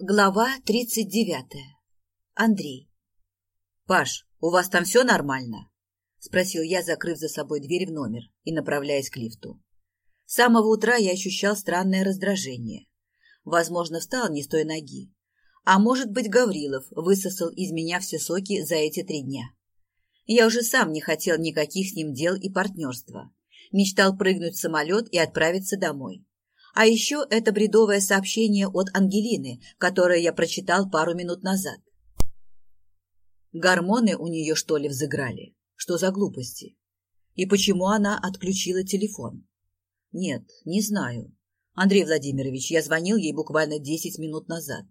Глава тридцать девятая. Андрей. «Паш, у вас там все нормально?» – спросил я, закрыв за собой дверь в номер и направляясь к лифту. С самого утра я ощущал странное раздражение. Возможно, встал не с той ноги. А может быть, Гаврилов высосал из меня все соки за эти три дня. Я уже сам не хотел никаких с ним дел и партнерства. Мечтал прыгнуть в самолет и отправиться домой. А еще это бредовое сообщение от Ангелины, которое я прочитал пару минут назад. Гормоны у нее, что ли, взыграли? Что за глупости? И почему она отключила телефон? Нет, не знаю. Андрей Владимирович, я звонил ей буквально десять минут назад.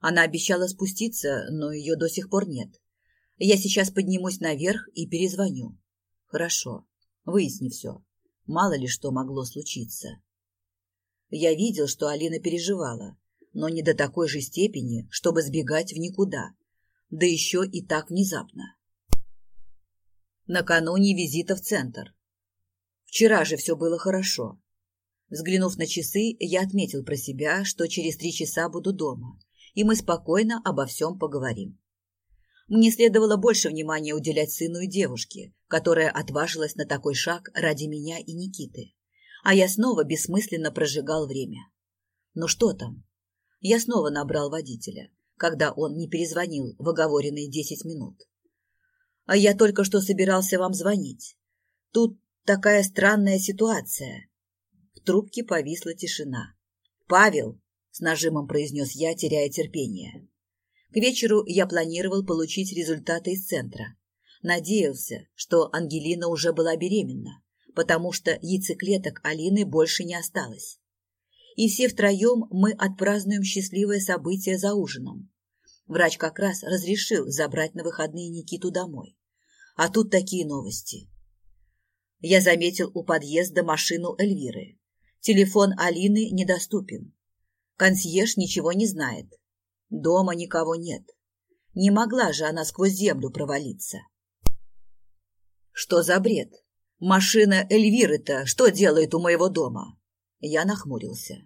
Она обещала спуститься, но ее до сих пор нет. Я сейчас поднимусь наверх и перезвоню. Хорошо. Выясни все. Мало ли что могло случиться. Я видел, что Алина переживала, но не до такой же степени, чтобы сбегать в никуда, да еще и так внезапно. Накануне визита в центр. Вчера же все было хорошо. Взглянув на часы, я отметил про себя, что через три часа буду дома, и мы спокойно обо всем поговорим. Мне следовало больше внимания уделять сыну и девушке, которая отважилась на такой шаг ради меня и Никиты а я снова бессмысленно прожигал время. Ну что там? Я снова набрал водителя, когда он не перезвонил в оговоренные десять минут. А я только что собирался вам звонить. Тут такая странная ситуация. В трубке повисла тишина. «Павел!» — с нажимом произнес я, теряя терпение. К вечеру я планировал получить результаты из центра. Надеялся, что Ангелина уже была беременна потому что яйцеклеток Алины больше не осталось. И все втроем мы отпразднуем счастливое событие за ужином. Врач как раз разрешил забрать на выходные Никиту домой. А тут такие новости. Я заметил у подъезда машину Эльвиры. Телефон Алины недоступен. Консьерж ничего не знает. Дома никого нет. Не могла же она сквозь землю провалиться. Что за бред? Машина Эльвиры-то что делает у моего дома? Я нахмурился.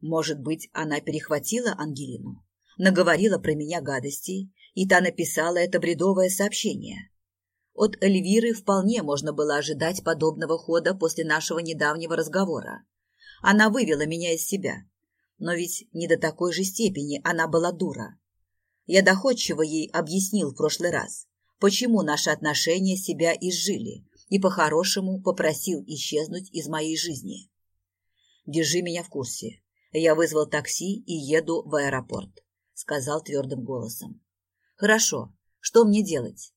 Может быть, она перехватила Ангелину, наговорила про меня гадостей, и та написала это бредовое сообщение. От Эльвиры вполне можно было ожидать подобного хода после нашего недавнего разговора. Она вывела меня из себя. Но ведь не до такой же степени она была дура. Я доходчиво ей объяснил в прошлый раз, почему наши отношения себя изжили, и по-хорошему попросил исчезнуть из моей жизни. «Держи меня в курсе. Я вызвал такси и еду в аэропорт», — сказал твердым голосом. «Хорошо. Что мне делать?»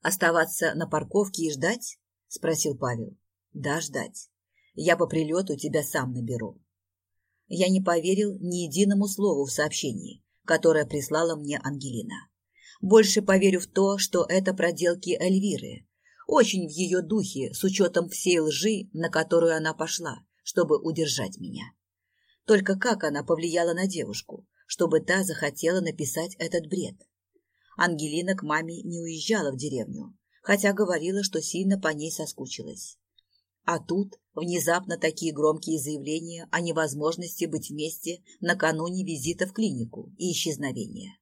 «Оставаться на парковке и ждать?» — спросил Павел. «Да, ждать. Я по прилету тебя сам наберу». Я не поверил ни единому слову в сообщении, которое прислала мне Ангелина. Больше поверю в то, что это проделки Эльвиры, очень в ее духе, с учетом всей лжи, на которую она пошла, чтобы удержать меня. Только как она повлияла на девушку, чтобы та захотела написать этот бред? Ангелина к маме не уезжала в деревню, хотя говорила, что сильно по ней соскучилась. А тут внезапно такие громкие заявления о невозможности быть вместе накануне визита в клинику и исчезновения.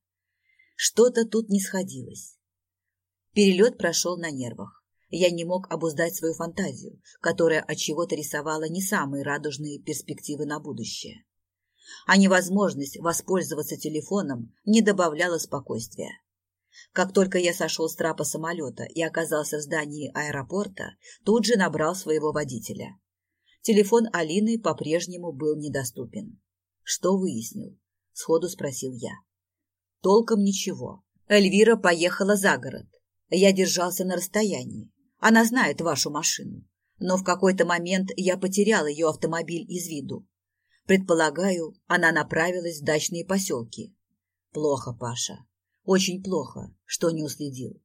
Что-то тут не сходилось. Перелет прошел на нервах. Я не мог обуздать свою фантазию, которая от чего-то рисовала не самые радужные перспективы на будущее. А невозможность воспользоваться телефоном не добавляла спокойствия. Как только я сошел с трапа самолета и оказался в здании аэропорта, тут же набрал своего водителя. Телефон Алины по-прежнему был недоступен. Что выяснил? Сходу спросил я. Толком ничего. Эльвира поехала за город. Я держался на расстоянии. Она знает вашу машину. Но в какой-то момент я потерял ее автомобиль из виду. Предполагаю, она направилась в дачные поселки. Плохо, Паша. Очень плохо, что не уследил.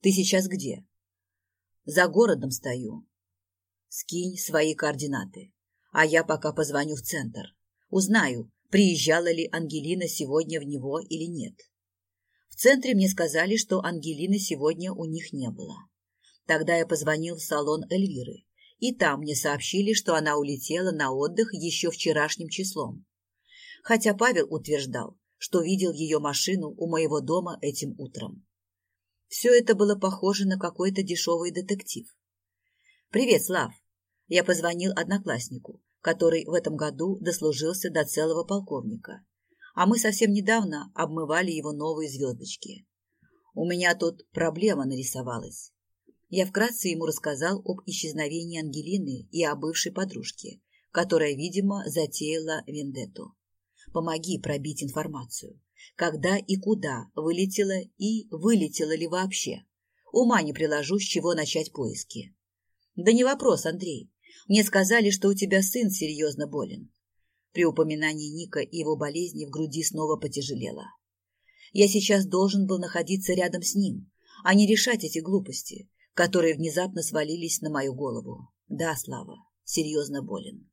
Ты сейчас где? За городом стою. Скинь свои координаты. А я пока позвоню в центр. Узнаю, приезжала ли Ангелина сегодня в него или нет. В центре мне сказали, что Ангелины сегодня у них не было. Тогда я позвонил в салон Эльвиры, и там мне сообщили, что она улетела на отдых еще вчерашним числом. Хотя Павел утверждал, что видел ее машину у моего дома этим утром. Все это было похоже на какой-то дешевый детектив. «Привет, Слав!» Я позвонил однокласснику, который в этом году дослужился до целого полковника. А мы совсем недавно обмывали его новые звездочки. У меня тут проблема нарисовалась. Я вкратце ему рассказал об исчезновении Ангелины и о бывшей подружке, которая, видимо, затеяла вендетту. Помоги пробить информацию. Когда и куда вылетела и вылетела ли вообще? Ума не приложу, с чего начать поиски. Да не вопрос, Андрей. Мне сказали, что у тебя сын серьезно болен. При упоминании Ника и его болезни в груди снова потяжелело. Я сейчас должен был находиться рядом с ним, а не решать эти глупости, которые внезапно свалились на мою голову. Да, Слава, серьезно болен.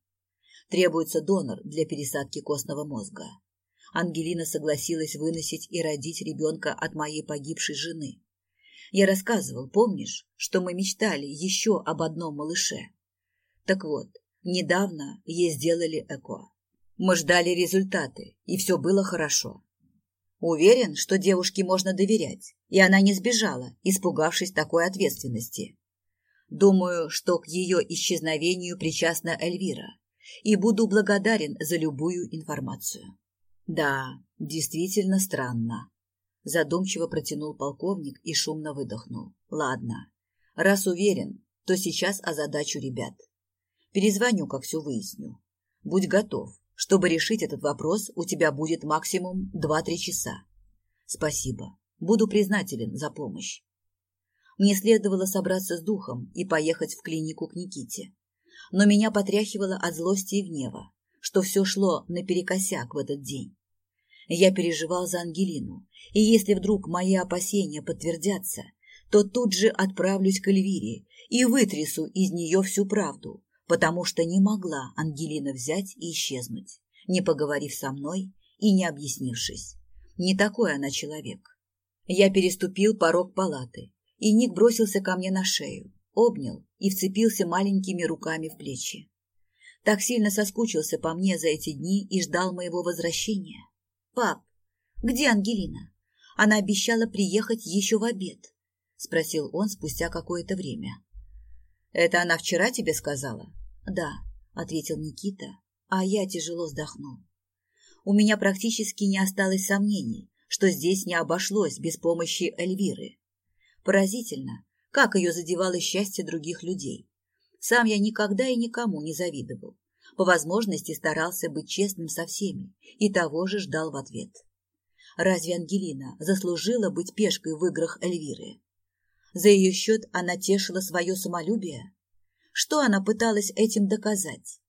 Требуется донор для пересадки костного мозга. Ангелина согласилась выносить и родить ребенка от моей погибшей жены. Я рассказывал, помнишь, что мы мечтали еще об одном малыше? Так вот, недавно ей сделали ЭКО. Мы ждали результаты, и все было хорошо. Уверен, что девушке можно доверять, и она не сбежала, испугавшись такой ответственности. Думаю, что к ее исчезновению причастна Эльвира, и буду благодарен за любую информацию. Да, действительно странно. Задумчиво протянул полковник и шумно выдохнул. Ладно, раз уверен, то сейчас озадачу ребят. Перезвоню, как все выясню. Будь готов. Чтобы решить этот вопрос, у тебя будет максимум 2-3 часа. Спасибо. Буду признателен за помощь. Мне следовало собраться с духом и поехать в клинику к Никите. Но меня потряхивало от злости и гнева, что все шло наперекосяк в этот день. Я переживал за Ангелину, и если вдруг мои опасения подтвердятся, то тут же отправлюсь к Эльвире и вытрясу из нее всю правду, потому что не могла Ангелина взять и исчезнуть, не поговорив со мной и не объяснившись. Не такой она человек. Я переступил порог палаты, и Ник бросился ко мне на шею, обнял и вцепился маленькими руками в плечи. Так сильно соскучился по мне за эти дни и ждал моего возвращения. «Пап, где Ангелина? Она обещала приехать еще в обед», — спросил он спустя какое-то время. «Это она вчера тебе сказала?» «Да», — ответил Никита, а я тяжело вздохнул. У меня практически не осталось сомнений, что здесь не обошлось без помощи Эльвиры. Поразительно, как ее задевало счастье других людей. Сам я никогда и никому не завидовал. По возможности старался быть честным со всеми и того же ждал в ответ. Разве Ангелина заслужила быть пешкой в играх Эльвиры? За ее счет она тешила свое самолюбие? Что она пыталась этим доказать?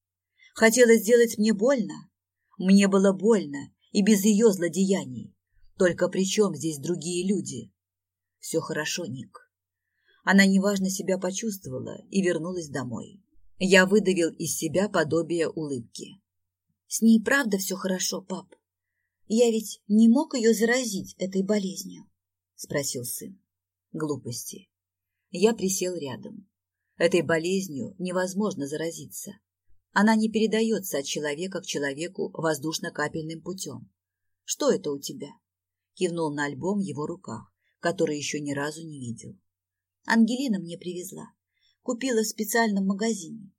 Хотела сделать мне больно? Мне было больно и без ее злодеяний. Только при чем здесь другие люди? Все хорошо, Ник. Она неважно себя почувствовала и вернулась домой. Я выдавил из себя подобие улыбки. С ней правда все хорошо, пап? Я ведь не мог ее заразить этой болезнью? Спросил сын. Глупости. Я присел рядом. Этой болезнью невозможно заразиться. Она не передается от человека к человеку воздушно-капельным путем. Что это у тебя? Кивнул на альбом в его руках, который еще ни разу не видел. Ангелина мне привезла. Купила в специальном магазине.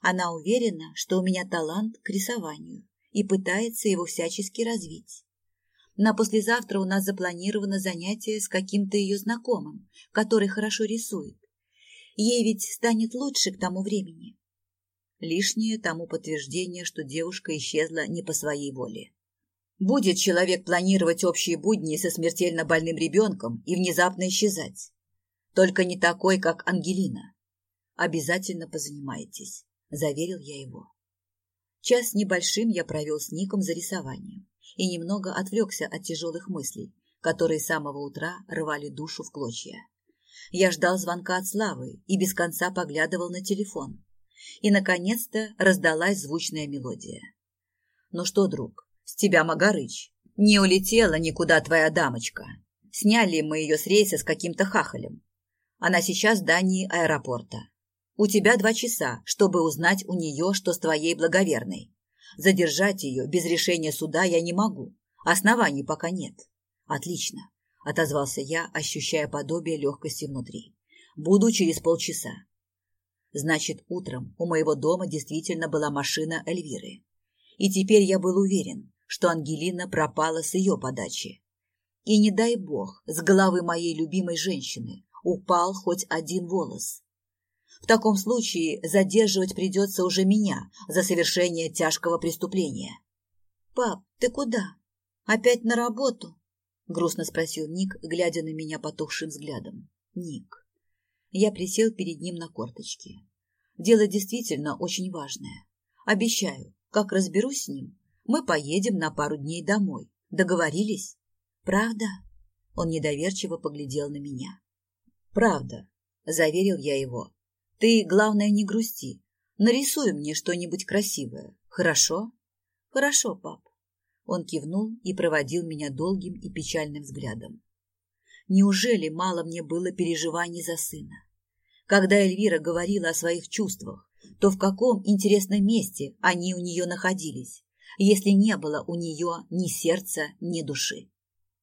Она уверена, что у меня талант к рисованию и пытается его всячески развить. На послезавтра у нас запланировано занятие с каким-то ее знакомым, который хорошо рисует. Ей ведь станет лучше к тому времени. Лишнее тому подтверждение, что девушка исчезла не по своей воле. Будет человек планировать общие будни со смертельно больным ребенком и внезапно исчезать. Только не такой, как Ангелина. Обязательно позанимайтесь, заверил я его. Час небольшим я провел с Ником за рисованием и немного отвлекся от тяжелых мыслей, которые с самого утра рвали душу в клочья. Я ждал звонка от Славы и без конца поглядывал на телефон. И, наконец-то, раздалась звучная мелодия. «Ну что, друг, с тебя Магарыч. Не улетела никуда твоя дамочка. Сняли мы ее с рейса с каким-то хахалем. Она сейчас в здании аэропорта. У тебя два часа, чтобы узнать у нее, что с твоей благоверной. Задержать ее без решения суда я не могу, Оснований пока нет. Отлично, отозвался я, ощущая подобие легкости внутри. Буду через полчаса. Значит, утром у моего дома действительно была машина Эльвиры. И теперь я был уверен, что Ангелина пропала с ее подачи. И не дай бог, с головы моей любимой женщины упал хоть один волос. В таком случае задерживать придется уже меня за совершение тяжкого преступления. «Пап, ты куда? Опять на работу?» — грустно спросил Ник, глядя на меня потухшим взглядом. «Ник». Я присел перед ним на корточки. Дело действительно очень важное. Обещаю, как разберусь с ним, мы поедем на пару дней домой. Договорились? Правда? Он недоверчиво поглядел на меня. Правда, заверил я его. Ты, главное, не грусти. Нарисуй мне что-нибудь красивое. Хорошо? Хорошо, пап. Он кивнул и проводил меня долгим и печальным взглядом. Неужели мало мне было переживаний за сына? Когда Эльвира говорила о своих чувствах, то в каком интересном месте они у нее находились, если не было у нее ни сердца, ни души?